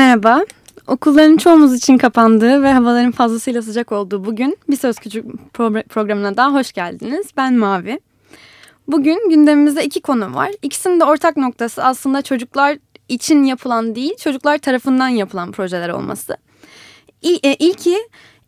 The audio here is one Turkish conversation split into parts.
Merhaba. Okulların çoğumuz için kapandığı ve havaların fazlasıyla sıcak olduğu bugün Bir Söz Küçük programına daha hoş geldiniz. Ben Mavi. Bugün gündemimizde iki konu var. İkisinin de ortak noktası aslında çocuklar için yapılan değil, çocuklar tarafından yapılan projeler olması. E, ilki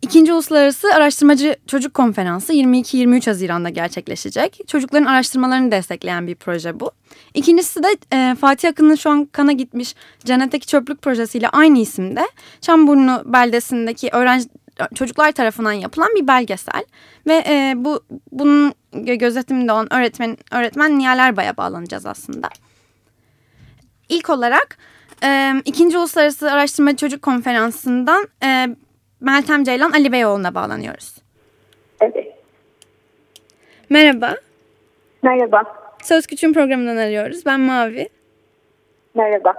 İkinci Uluslararası Araştırmacı Çocuk Konferansı 22-23 Haziran'da gerçekleşecek. Çocukların araştırmalarını destekleyen bir proje bu. İkincisi de e, Fatih Akın'ın şu an kana gitmiş Cennetteki Çöplük projesiyle aynı isimde Çamburnu beldesindeki öğrenci çocuklar tarafından yapılan bir belgesel ve e, bu bunun gözetiminde olan öğretmen öğretmen Nihal Erbay'a bağlanacağız aslında. İlk olarak e, ikinci Uluslararası Araştırmacı Çocuk Konferansı'ndan e, Meltem Ceylan Ali Beyoğlu'na bağlanıyoruz. Evet. Merhaba. Merhaba. Söz Küçüğün programından arıyoruz. Ben Mavi. Merhaba.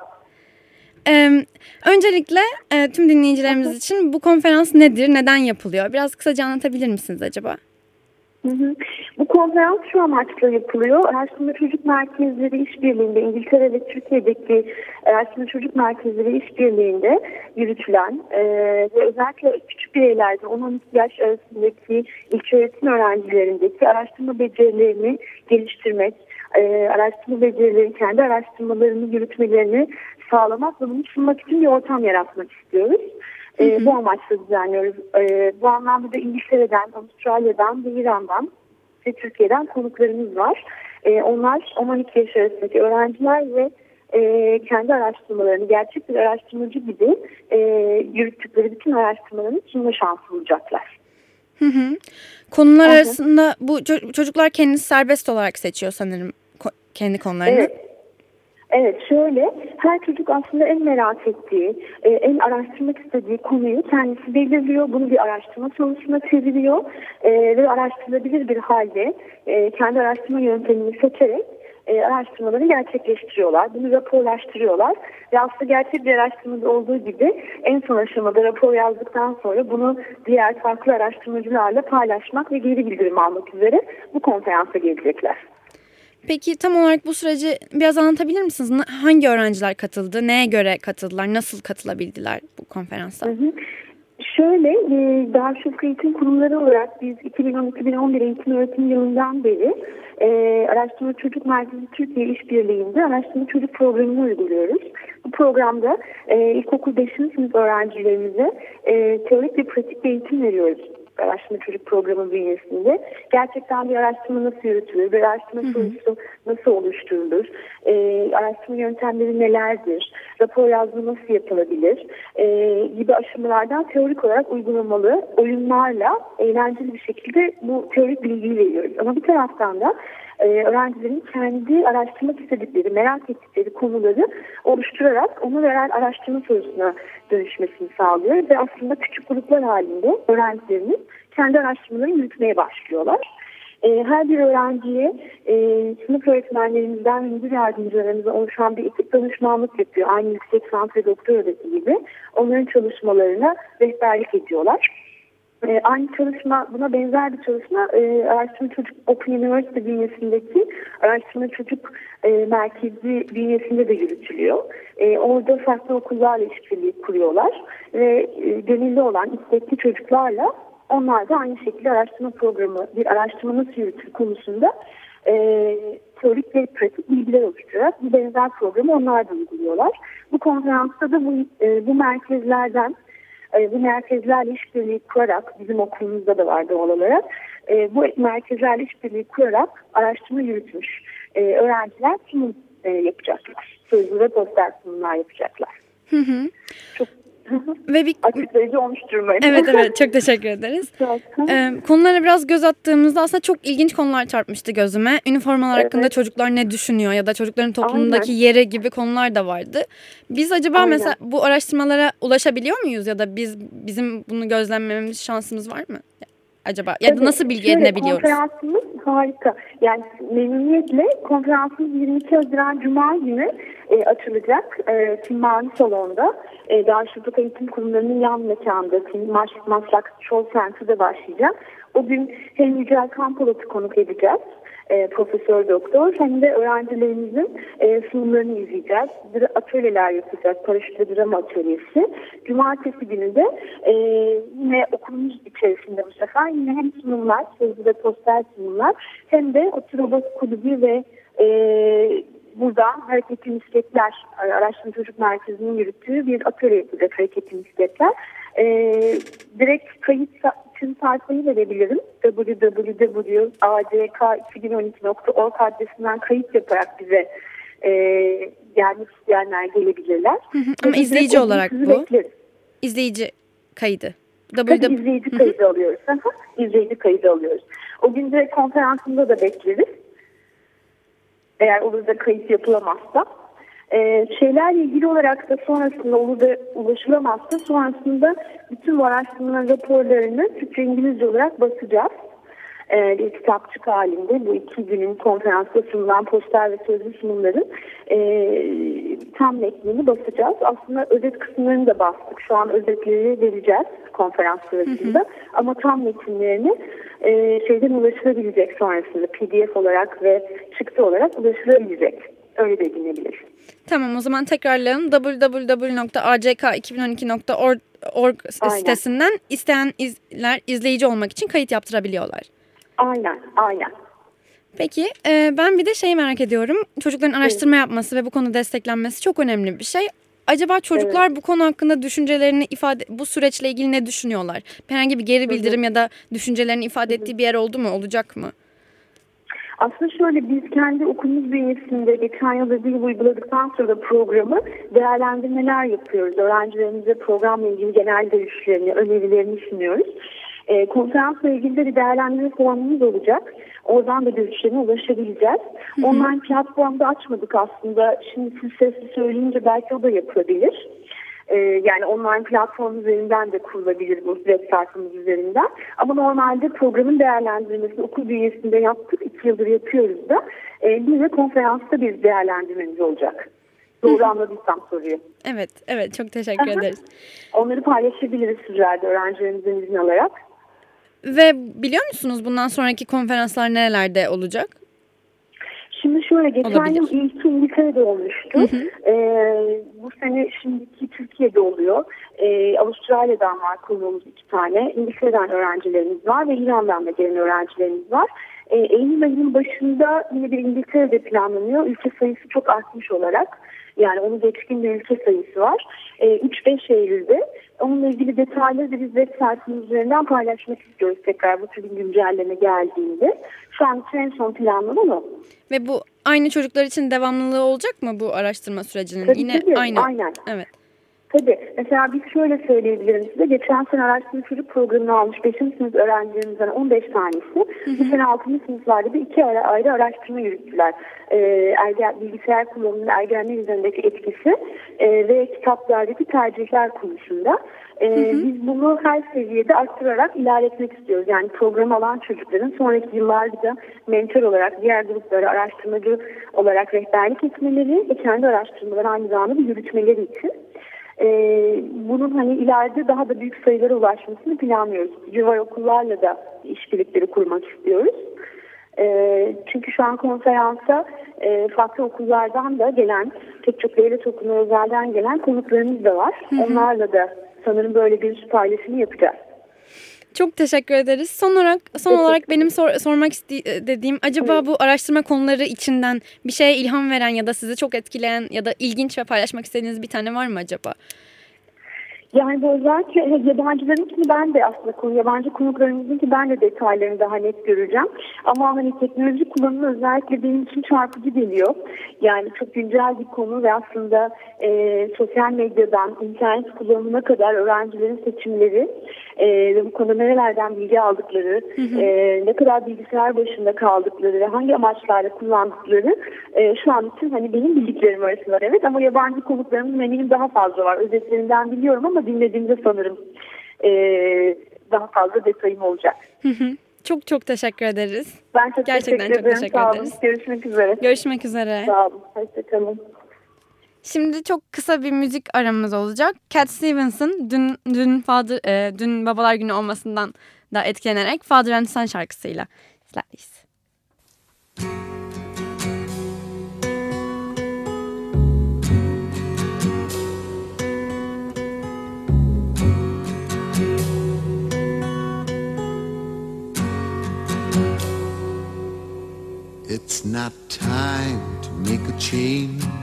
Ee, öncelikle e, tüm dinleyicilerimiz için bu konferans nedir, neden yapılıyor? Biraz kısaca anlatabilir misiniz acaba? Bu konferans şu amaçla yapılıyor. Araştırma Çocuk Merkezleri İşbirliği'nde İngiltere ve Türkiye'deki Araştırma Çocuk Merkezleri İşbirliği'nde yürütülen e, ve özellikle küçük bireylerde 10-12 yaş arasındaki ilk öğretim öğrencilerindeki araştırma becerilerini geliştirmek, e, araştırma becerilerini, kendi araştırmalarını yürütmelerini sağlamak ve bunu sunmak için bir ortam yaratmak istiyoruz. E, bu amaçla düzenliyoruz. E, bu anlamda da İngiltere'den, Avustralya'dan ve İran'dan ve Türkiye'den konuklarımız var. E, onlar 12 yaş arasındaki öğrenciler ve e, kendi araştırmalarını gerçek bir araştırmacı gibi e, yürüttükleri bütün araştırmalarını sunma şansı bulacaklar. Hı hı. Konular hı arasında bu çocuklar kendisi serbest olarak seçiyor sanırım kendi konularını. Evet. Evet şöyle her çocuk aslında en merak ettiği, e, en araştırmak istediği konuyu kendisi belirliyor. Bunu bir araştırma sorusuna çeviriyor e, ve araştırılabilir bir halde e, kendi araştırma yöntemini seçerek araştırmaları gerçekleştiriyorlar. Bunu raporlaştırıyorlar ve aslında gerçek bir araştırmada olduğu gibi en son aşamada rapor yazdıktan sonra bunu diğer farklı araştırmacılarla paylaşmak ve geri bildirim almak üzere bu konferansa gelecekler. Peki tam olarak bu süreci biraz anlatabilir misiniz? Hangi öğrenciler katıldı? Neye göre katıldılar? Nasıl katılabildiler bu konferansa? Hı hı. Şöyle, e, Darüşşafaka Eğitim Kurumları olarak biz 2010-2011 eğitim öğretim yılından beri e, Araştırma Çocuk Merkezi Türkiye İşbirliği'nde Araştırma Çocuk Programı'nı uyguluyoruz. Bu programda e, ilkokul 5. sınıf öğrencilerimize e, teorik ve pratik eğitim veriyoruz araştırma çocuk programı bünyesinde gerçekten bir araştırma nasıl yürütülür, bir araştırma sorusu nasıl oluşturulur, e, araştırma yöntemleri nelerdir, rapor yazma nasıl yapılabilir e, gibi aşamalardan teorik olarak uygulamalı oyunlarla eğlenceli bir şekilde bu teorik bilgiyi veriyoruz. Ama bir taraftan da e, öğrencilerin kendi araştırmak istedikleri, merak ettikleri konuları oluşturarak onu veren araştırma sorusuna dönüşmesini sağlıyor ve aslında küçük gruplar halinde öğrencilerimiz kendi araştırmalarını yürütmeye başlıyorlar. E, her bir öğrenciye e, sınıf öğretmenlerimizden müdür yardımcılarımızla oluşan bir ekip danışmanlık yapıyor. Aynı yüksek lisans ve doktoradaki gibi onların çalışmalarına rehberlik ediyorlar. E, aynı çalışma, buna benzer bir çalışma e, Araştırma Çocuk Open University bünyesindeki Araştırma Çocuk e, Merkezi bünyesinde de yürütülüyor. E, orada farklı okullarla işbirliği kuruyorlar ve e, gönüllü olan istekli çocuklarla onlar da aynı şekilde araştırma programı, bir araştırma nasıl yürütür konusunda e, teorik ve pratik bilgiler oluşturarak bir benzer programı onlar da uyguluyorlar. Bu konferansta da bu, e, bu merkezlerden e, bu merkezlerle işbirliği kurarak bizim okulumuzda da var doğal olarak e, bu merkezlerle işbirliği kurarak araştırma yürütmüş e, öğrenciler sunum e, yapacaklar. Sözlü ve poster sunumlar yapacaklar. Hı hı. Çok Ve bir Açıklayıcı olmuştur umarım. Evet evet çok teşekkür ederiz. Ee, konulara biraz göz attığımızda aslında çok ilginç konular çarpmıştı gözüme. Üniformalar Evet. hakkında çocuklar ne düşünüyor ya da çocukların toplumdaki Aynen. yeri gibi konular da vardı. Biz acaba Aynen. mesela bu araştırmalara ulaşabiliyor muyuz ya da biz bizim bunu gözlemlememiz şansımız var mı? Acaba ya da nasıl bilgi şöyle, edinebiliyoruz? Konferansımız harika. Yani memnuniyetle konferansımız 22 Haziran Cuma günü e, açılacak. E, Tim Mavi Salon'da. E, Darüşşafaka Eğitim Kurumları'nın yan Mas Maslak Show Center'da başlayacak. O gün hem Yücel Kampolat'ı konuk edeceğiz. E, Profesör Doktor hem de öğrencilerimizin e, sunumlarını izleyeceğiz. Atölyeler yapacağız. Paraşütle drama atölyesi. Cumartesi günü de e, yine okulumuz içerisinde bu sefer yine hem sunumlar, sözlü ve poster sunumlar hem de Oturobot Kulübü ve e, burada Hareketli Misketler Araştırma Çocuk Merkezi'nin yürüttüğü bir atölye yapacak Hareketli Misketler. E, direkt kayıt için sayfayı verebilirim. www.adk2012.org adresinden kayıt yaparak bize e, gelmek isteyenler gelebilirler. Ama Ve biz izleyici direkt olarak bu. bekleriz. İzleyici kaydı. Tabii www. izleyici kaydı alıyoruz. Aha, izleyici kaydı alıyoruz. O gün de konferansında da bekleriz. Eğer olur da kayıt yapılamazsa. Ee, şeylerle ilgili olarak da sonrasında olur da ulaşılamazsa sonrasında bütün bu araştırma raporlarını Türkçe İngilizce olarak basacağız. Ee, bir kitapçık halinde bu iki günün konferansta sunulan poster ve sözlü sunumların e, tam metnini basacağız. Aslında özet kısımlarını da bastık. Şu an özetleri vereceğiz konferans sırasında. Ama tam metinlerini e, şeyden ulaşılabilecek sonrasında pdf olarak ve çıktı olarak ulaşılabilecek. Öyle de edinebilir. Tamam o zaman tekrarlayalım. www.ack2012.org org Aynen. sitesinden isteyenler izleyici olmak için kayıt yaptırabiliyorlar. Aynen, aynen. Peki e, ben bir de şeyi merak ediyorum. Çocukların araştırma yapması ve bu konuda desteklenmesi çok önemli bir şey. Acaba çocuklar bu konu hakkında düşüncelerini ifade bu süreçle ilgili ne düşünüyorlar? Herhangi bir geri bildirim ya da düşüncelerini ifade ettiği bir yer oldu mu? Olacak mı? Aslında şöyle biz kendi okulumuz bünyesinde geçen yıl bir yıl uyguladıktan sonra da programı değerlendirmeler yapıyoruz. Öğrencilerimize programla ilgili genel görüşlerini, önerilerini sunuyoruz. E, konferansla ilgili de bir değerlendirme formumuz olacak. Oradan da görüşlerine ulaşabileceğiz. Online platformda açmadık aslında. Şimdi siz sesli söyleyince belki o da yapılabilir. Ee, yani online platform üzerinden de kurulabilir bu web sayfamız üzerinden. Ama normalde programın değerlendirmesini okul bünyesinde yaptık. iki yıldır yapıyoruz da. Ee, bir de konferansta bir değerlendirmemiz olacak. Doğru anladıysam soruyu. Evet, evet çok teşekkür Aha. ederiz. Onları paylaşabiliriz sizlerle öğrencilerimizin izin alarak. Ve biliyor musunuz bundan sonraki konferanslar nerelerde olacak? Şimdi şöyle geçen Olabilir. yıl ilki İngiltere'de olmuştu. Ee, bu sene şimdiki Türkiye'de oluyor. Ee, Avustralya'dan var konuğumuz iki tane. İngiltere'den öğrencilerimiz var ve İran'dan da gelen öğrencilerimiz var. Ee, Eylül ayının başında yine bir İngiltere'de planlanıyor. Ülke sayısı çok artmış olarak. Yani onu geçkin bir ülke sayısı var. Ee, 3-5 Eylül'de. Onunla ilgili detayları da biz web sayfamız üzerinden paylaşmak istiyoruz tekrar bu tür güncelleme geldiğinde. Şu an en son planlanan o. Ve bu aynı çocuklar için devamlılığı olacak mı bu araştırma sürecinin? Tabii, Yine tabii, aynı. aynen. Evet. Tabii. Mesela biz şöyle söyleyebilirim size. Geçen sene araştırma çocuk programını almış 5. sınıf öğrencilerimizden 15 tanesi. Bu sene 6. sınıflarda da iki ayrı, ayrı araştırma yürüttüler. Ee, ergen, bilgisayar kullanımının ergenler üzerindeki etkisi e, ve kitaplardaki tercihler konusunda. Ee, Biz bunu her seviyede arttırarak ilerletmek istiyoruz. Yani program alan çocukların sonraki yıllarda da mentor olarak diğer gruplara araştırmacı olarak rehberlik etmeleri ve kendi araştırmaları aynı zamanda yürütmeleri için. Ee, bunun hani ileride daha da büyük sayılara ulaşmasını planlıyoruz. Civar okullarla da işbirlikleri kurmak istiyoruz. Ee, çünkü şu an konferansa e, farklı okullardan da gelen, pek çok devlet okuluna özelden gelen konuklarımız da var. Onlarla da sanırım böyle bir paylaşımı yapacağız. Çok teşekkür ederiz. Son olarak son olarak benim sor- sormak iste- dediğim acaba bu araştırma konuları içinden bir şeye ilham veren ya da sizi çok etkileyen ya da ilginç ve paylaşmak istediğiniz bir tane var mı acaba? Yani bu özellikle yabancılarınkini ben de aslında konu yabancı konuklarımızınki ben de detaylarını daha net göreceğim. Ama hani teknoloji kullanımı özellikle benim için çarpıcı geliyor. Yani çok güncel bir konu ve aslında e, sosyal medyadan internet kullanımına kadar öğrencilerin seçimleri e, ve bu konuda nerelerden bilgi aldıkları, hı hı. E, ne kadar bilgisayar başında kaldıkları ve hangi amaçlarla kullandıkları e, şu an için hani benim bildiklerim arasında evet ama yabancı konuklarımın eminim daha fazla var. Özetlerinden biliyorum ama dinlediğimde sanırım e, daha fazla detayım olacak. Hı hı. Çok çok teşekkür ederiz. Ben çok Gerçekten teşekkür ederim. Çok teşekkür Sağ ederiz. Olun. Görüşmek üzere. Görüşmek üzere. Sağ olun. Hoşçakalın. Şimdi çok kısa bir müzik aramız olacak. Cat Stevens'ın dün dün Father, e, dün Babalar Günü olmasından da etkilenerek Father and Son şarkısıyla sizlerleyiz. It's not time to make a change.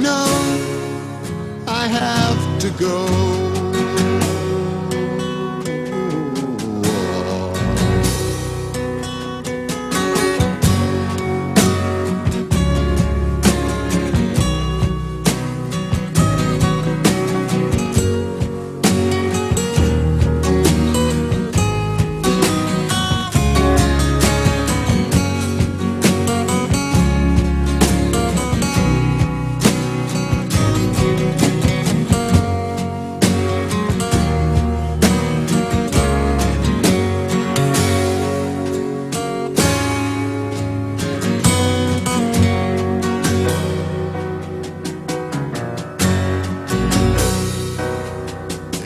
know I have to go.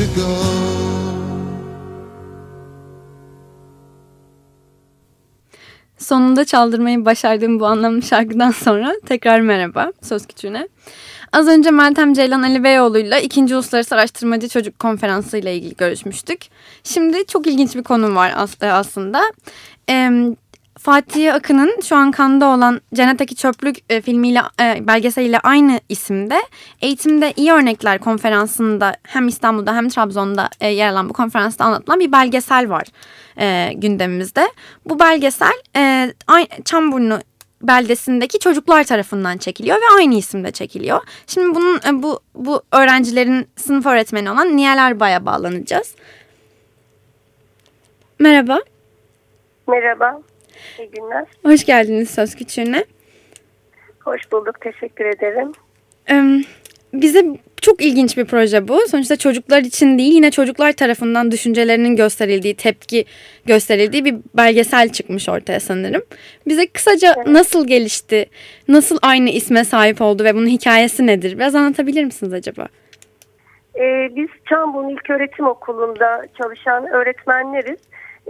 to go. Sonunda çaldırmayı başardığım bu anlamlı şarkıdan sonra tekrar merhaba söz küçüğüne. Az önce Meltem Ceylan Ali Beyoğlu'yla ikinci Uluslararası Araştırmacı Çocuk Konferansı ile ilgili görüşmüştük. Şimdi çok ilginç bir konu var aslında. Fatih Akın'ın şu an kanda olan Cennetteki Çöplük e, filmiyle e, belgeseliyle aynı isimde Eğitimde iyi Örnekler konferansında hem İstanbul'da hem Trabzon'da e, yer alan bu konferansta anlatılan bir belgesel var gündemimizde. Bu belgesel Çamburnu beldesindeki çocuklar tarafından çekiliyor ve aynı isimde çekiliyor. Şimdi bunun bu bu öğrencilerin sınıf öğretmeni olan Nihal Arbay'a bağlanacağız. Merhaba. Merhaba. İyi günler. Hoş geldiniz Söz Küçüğü'ne. Hoş bulduk. Teşekkür ederim. Bize çok ilginç bir proje bu. Sonuçta çocuklar için değil yine çocuklar tarafından düşüncelerinin gösterildiği, tepki gösterildiği bir belgesel çıkmış ortaya sanırım. Bize kısaca evet. nasıl gelişti, nasıl aynı isme sahip oldu ve bunun hikayesi nedir? Biraz anlatabilir misiniz acaba? Ee, biz Çamburnu İlköğretim Okulu'nda çalışan öğretmenleriz.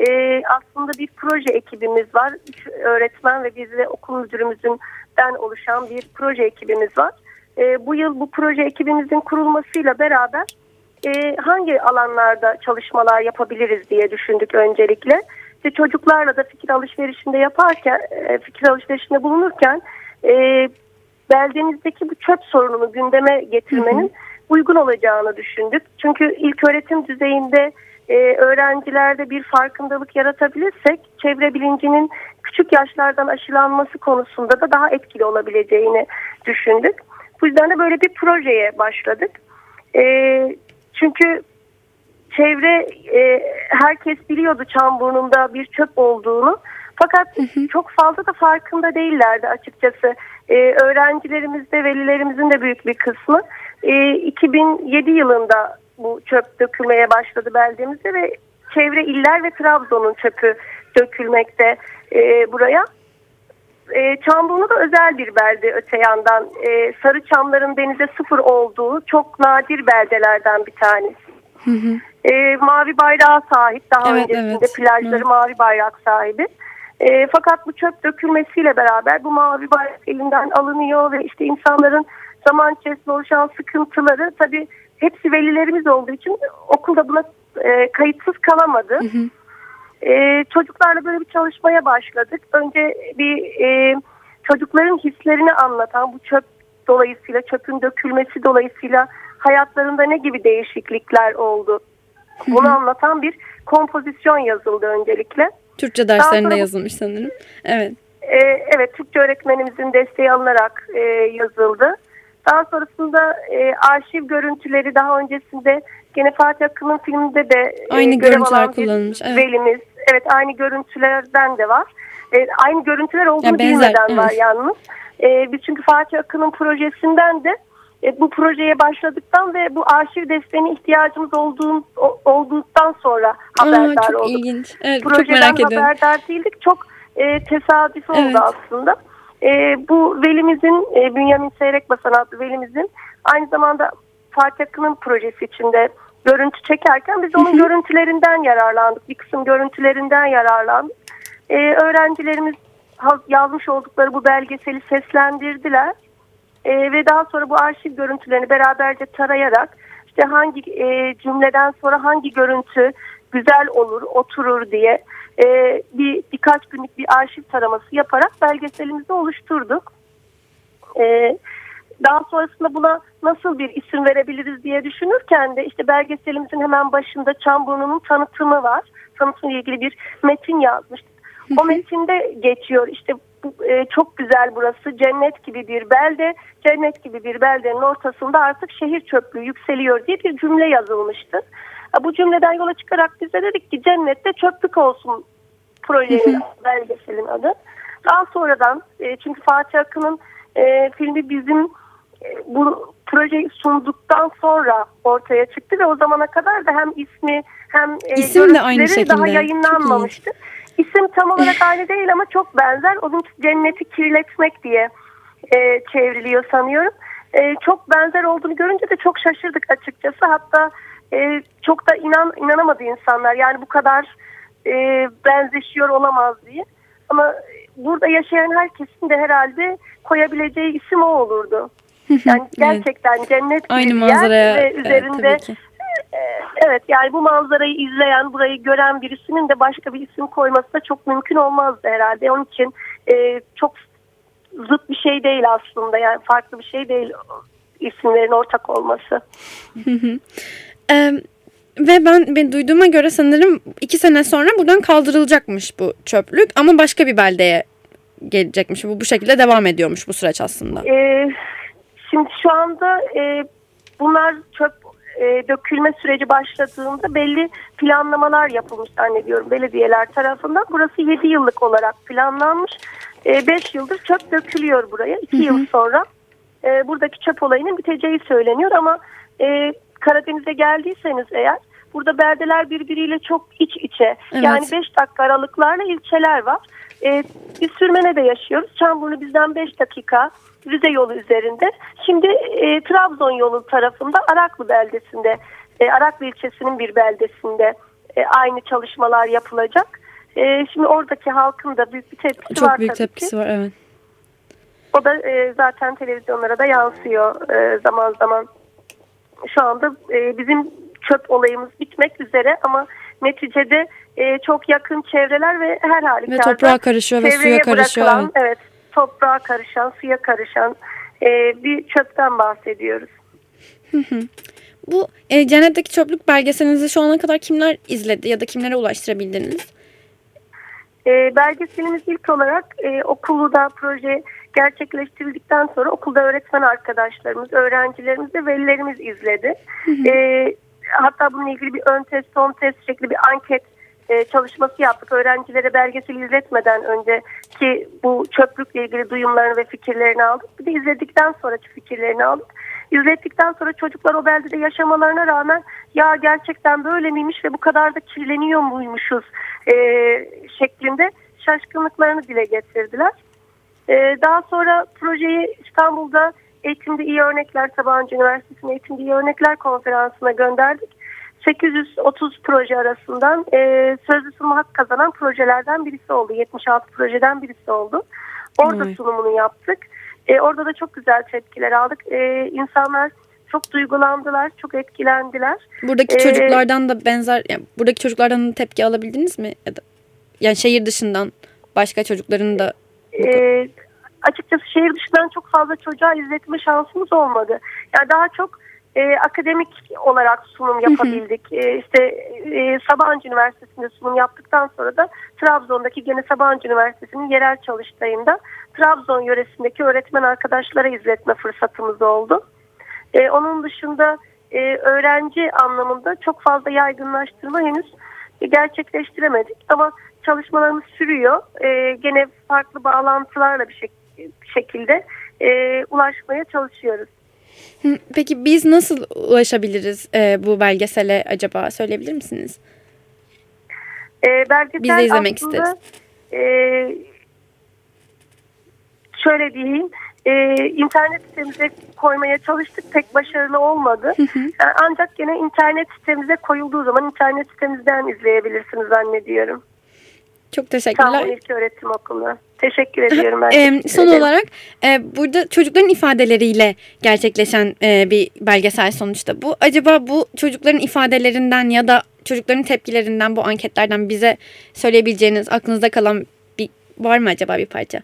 Ee, aslında bir proje ekibimiz var. Üç öğretmen ve biz de okul müdürümüzden oluşan bir proje ekibimiz var. Ee, bu yıl bu proje ekibimizin kurulmasıyla beraber e, hangi alanlarda çalışmalar yapabiliriz diye düşündük öncelikle. İşte çocuklarla da fikir alışverişinde yaparken, e, fikir alışverişinde bulunurken e, beldemizdeki bu çöp sorununu gündeme getirmenin hı hı. uygun olacağını düşündük. Çünkü ilk öğretim düzeyinde e, öğrencilerde bir farkındalık yaratabilirsek çevre bilincinin küçük yaşlardan aşılanması konusunda da daha etkili olabileceğini düşündük. Bu yüzden de böyle bir projeye başladık. E, çünkü çevre e, herkes biliyordu Çamburnu'nda bir çöp olduğunu. Fakat hı hı. çok fazla da farkında değillerdi açıkçası. Ee, öğrencilerimizde, velilerimizin de büyük bir kısmı e, 2007 yılında bu çöp dökülmeye başladı beldemizde ve çevre iller ve Trabzon'un çöpü dökülmekte e, buraya. E, Çamburnu da özel bir belde öte yandan. E, sarı çamların denize sıfır olduğu çok nadir beldelerden bir tanesi. Hı hı. E, mavi bayrağa sahip daha evet, öncesinde evet. plajları hı. mavi bayrak sahibi. E, fakat bu çöp dökülmesiyle beraber bu mavi bayrak elinden alınıyor ve işte insanların zaman içerisinde oluşan sıkıntıları tabii hepsi velilerimiz olduğu için okulda buna e, kayıtsız kalamadı. Hı hı. E, çocuklarla böyle bir çalışmaya başladık. Önce bir e, çocukların hislerini anlatan bu çöp dolayısıyla çöpün dökülmesi dolayısıyla hayatlarında ne gibi değişiklikler oldu? Bunu hı hı. anlatan bir kompozisyon yazıldı öncelikle. Türkçe derslerinde yazılmış sanırım. Evet. E, evet, Türkçe öğretmenimizin desteği alınarak e, yazıldı. Daha sonrasında e, arşiv görüntüleri daha öncesinde gene Fatih Akın'ın filminde de e, aynı görüntüler kullanılmış. Evet. Velimiz. Evet aynı görüntülerden de var. E, aynı görüntüler olduğunu ya benzer, bilmeden evet. var yalnız. E, biz çünkü Fatih Akın'ın projesinden de e, bu projeye başladıktan ve bu arşiv desteğine ihtiyacımız olduğun, olduktan sonra haberdar Aa, çok olduk. ilginç. Evet, Projeden çok merak ediyorum. haberdar değildik. Çok e, tesadüf oldu evet. aslında. E, bu velimizin, e, Bünyamin Seyrekbasan adlı velimizin aynı zamanda Fatih Akın'ın projesi içinde görüntü çekerken biz onun görüntülerinden yararlandık. Bir kısım görüntülerinden yararlandık. E, öğrencilerimiz yazmış oldukları bu belgeseli seslendirdiler. E, ve daha sonra bu arşiv görüntülerini beraberce tarayarak işte hangi e, cümleden sonra hangi görüntü güzel olur, oturur diye e, bir birkaç günlük bir arşiv taraması yaparak belgeselimizi oluşturduk. E, daha sonrasında buna nasıl bir isim verebiliriz diye düşünürken de işte belgeselimizin hemen başında Çamburnu'nun tanıtımı var. Tanıtımla ilgili bir metin yazmıştık. O metinde geçiyor işte e, çok güzel burası cennet gibi bir belde cennet gibi bir beldenin ortasında artık şehir çöplüğü yükseliyor diye bir cümle yazılmıştı. Bu cümleden yola çıkarak biz de dedik ki cennette çöplük olsun projenin belgeselin adı. Daha sonradan e, çünkü Fatih Akın'ın e, filmi bizim e, bu projeyi sunduktan sonra ortaya çıktı ve o zamana kadar da hem ismi hem e, İsim de aynı şekilde. daha yayınlanmamıştı. İsim tam olarak aynı değil ama çok benzer. Onun cenneti kirletmek diye e, çevriliyor sanıyorum. E, çok benzer olduğunu görünce de çok şaşırdık açıkçası. Hatta e, çok da inan inanamadı insanlar. Yani bu kadar e, benzeşiyor olamaz diye. Ama burada yaşayan herkesin de herhalde koyabileceği isim o olurdu. Yani gerçekten evet. cennet gibi Aynı bir yer ve üzerinde e, evet yani bu manzarayı izleyen, burayı gören birisinin de başka bir isim koyması da çok mümkün olmazdı herhalde. Onun için e, çok zıt bir şey değil aslında yani farklı bir şey değil isimlerin ortak olması. Ee, ve ben, ben duyduğuma göre sanırım iki sene sonra buradan kaldırılacakmış bu çöplük ama başka bir beldeye gelecekmiş. Bu bu şekilde devam ediyormuş bu süreç aslında. Ee, şimdi şu anda e, bunlar çöp e, dökülme süreci başladığında belli planlamalar yapılmış zannediyorum belediyeler tarafından. Burası 7 yıllık olarak planlanmış. 5 e, yıldır çöp dökülüyor buraya. 2 yıl sonra e, buradaki çöp olayının biteceği söyleniyor ama e, Karadeniz'e geldiyseniz eğer burada beldeler birbiriyle çok iç içe. Evet. Yani 5 dakika aralıklarla ilçeler var. E, biz Sürmen'e de yaşıyoruz. Çamburnu bizden 5 dakika Rize yolu üzerinde. Şimdi e, Trabzon yolu tarafında Araklı beldesinde, e, Araklı ilçesinin bir beldesinde e, aynı çalışmalar yapılacak. E, şimdi oradaki halkın da büyük bir tepkisi Çok var büyük tabii tepkisi ki. var evet. O da e, zaten televizyonlara da yansıyor e, zaman zaman. Şu anda e, bizim çöp olayımız bitmek üzere ama neticede e, çok yakın çevreler ve her halükarda Ve toprağa karışıyor ve suya karışıyor. bırakılan, Evet. evet toprağa karışan, suya karışan e, bir çöpten bahsediyoruz. Bu e, Cennetteki Çöplük belgeselinizi şu ana kadar kimler izledi ya da kimlere ulaştırabildiniz? E, belgeselimiz ilk olarak e, okulda proje gerçekleştirildikten sonra okulda öğretmen arkadaşlarımız, öğrencilerimiz ve velilerimiz izledi. E, hatta bununla ilgili bir ön test, son test şekli bir anket e, çalışması yaptık. Öğrencilere belgesel izletmeden önce ki bu çöplükle ilgili duyumlarını ve fikirlerini aldık. Bir de izledikten sonraki fikirlerini aldık. İzlettikten sonra çocuklar o beldede yaşamalarına rağmen ya gerçekten böyle miymiş ve bu kadar da kirleniyor muymuşuz e, şeklinde şaşkınlıklarını dile getirdiler. E, daha sonra projeyi İstanbul'da Eğitimde İyi Örnekler Sabancı Üniversitesi'nin Eğitimde İyi Örnekler Konferansı'na gönderdik. 830 proje arasından e, sözlü sunuma hak kazanan projelerden birisi oldu. 76 projeden birisi oldu. Orada Evet. sunumunu yaptık. E, orada da çok güzel tepkiler aldık. E, insanlar çok duygulandılar, çok etkilendiler. Buradaki Ee, çocuklardan da benzer, yani buradaki çocuklardan da tepki alabildiniz mi? Ya da yani şehir dışından başka çocukların da E, açıkçası şehir dışından çok fazla çocuğa izletme şansımız olmadı. Yani daha çok e, akademik olarak sunum yapabildik. e, işte e, Sabancı Üniversitesi'nde sunum yaptıktan sonra da Trabzon'daki gene Sabancı Üniversitesi'nin yerel çalıştayında Trabzon yöresindeki öğretmen arkadaşlara izletme fırsatımız oldu. E, onun dışında e, öğrenci anlamında çok fazla yaygınlaştırma henüz gerçekleştiremedik ama çalışmalarımız sürüyor. E, gene farklı bağlantılarla bir, şek- bir şekilde e, ulaşmaya çalışıyoruz. Hı, Peki biz nasıl ulaşabiliriz e, bu belgesele acaba söyleyebilir misiniz? E, belgesel Biz de izlemek aslında, isteriz. E, şöyle diyeyim. E, internet sitemize koymaya çalıştık. Pek başarılı olmadı. Yani ancak gene internet sitemize koyulduğu zaman internet sitemizden izleyebilirsiniz zannediyorum. Çok teşekkürler. Tam İlköğretim Okulu. Teşekkür ediyorum ben. Ee, son ederim. olarak e, burada çocukların ifadeleriyle gerçekleşen e, bir belgesel sonuçta bu. Acaba bu çocukların ifadelerinden ya da çocukların tepkilerinden bu anketlerden bize söyleyebileceğiniz aklınızda kalan bir var mı acaba bir parça?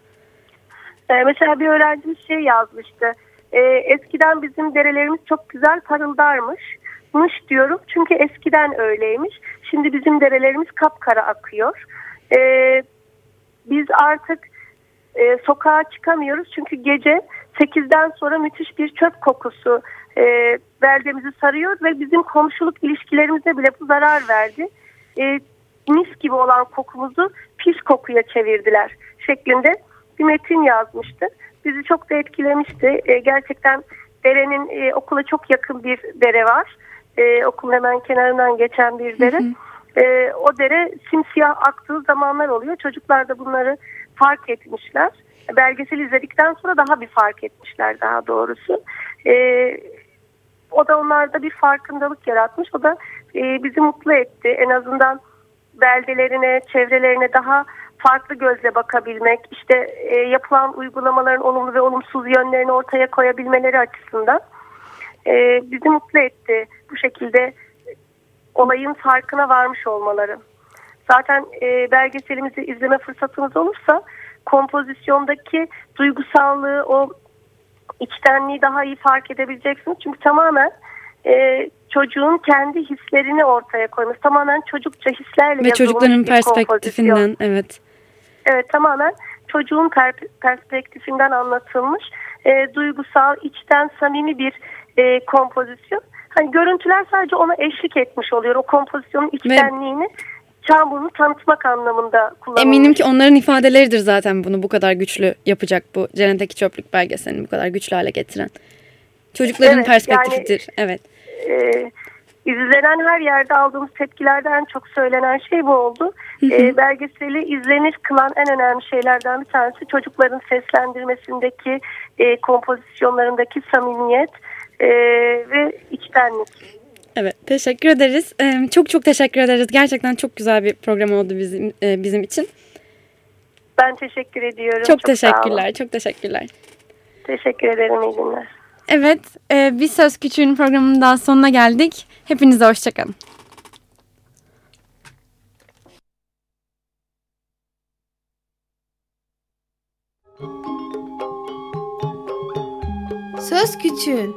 Ee, mesela bir öğrencimiz şey yazmıştı. Ee, eskiden bizim derelerimiz çok güzel parıldarmış. Mış diyorum çünkü eskiden öyleymiş. Şimdi bizim derelerimiz kapkara akıyor. Ee, biz artık e, sokağa çıkamıyoruz çünkü gece 8'den sonra müthiş bir çöp kokusu e, beldemizi sarıyor ve bizim komşuluk ilişkilerimize bile bu zarar verdi. E, mis gibi olan kokumuzu pis kokuya çevirdiler şeklinde bir metin yazmıştı. Bizi çok da etkilemişti. E, gerçekten derenin e, okula çok yakın bir dere var. E, okulun hemen kenarından geçen bir dere. E, o dere simsiyah aktığı zamanlar oluyor. Çocuklar da bunları fark etmişler. Belgesel izledikten sonra daha bir fark etmişler daha doğrusu. E, o da onlarda bir farkındalık yaratmış. O da e, bizi mutlu etti. En azından beldelerine, çevrelerine daha farklı gözle bakabilmek, işte e, yapılan uygulamaların olumlu ve olumsuz yönlerini ortaya koyabilmeleri açısından e, bizi mutlu etti. Bu şekilde olayın farkına varmış olmaları. Zaten e, belgeselimizi izleme fırsatınız olursa kompozisyondaki duygusallığı, o içtenliği daha iyi fark edebileceksiniz. Çünkü tamamen e, çocuğun kendi hislerini ortaya koyması, tamamen çocukça hislerle Ve çocukların perspektifinden evet. Evet tamamen çocuğun per- perspektifinden anlatılmış e, duygusal, içten, samimi bir e, kompozisyon. Hani görüntüler sadece ona eşlik etmiş oluyor. O kompozisyonun içtenliğini, Çamburnu tanıtmak anlamında kullanılmış. Eminim ki onların ifadeleridir zaten bunu bu kadar güçlü yapacak bu Cennetteki Çöplük belgeselini bu kadar güçlü hale getiren. Çocukların Evet, perspektifidir. evet. e, izlenen her yerde aldığımız tepkilerden çok söylenen şey bu oldu. E, belgeseli izlenir kılan en önemli şeylerden bir tanesi çocukların seslendirmesindeki e, kompozisyonlarındaki samimiyet e, ve içtenlik. Evet, teşekkür ederiz. Ee, çok çok teşekkür ederiz. Gerçekten çok güzel bir program oldu bizim e, bizim için. Ben teşekkür ediyorum. Çok, olun. teşekkürler, çok teşekkürler. Teşekkür ederim. iyi günler. Evet, e, bir Söz Küçüğün programının daha sonuna geldik. Hepinize hoşçakalın. Söz Küçüğün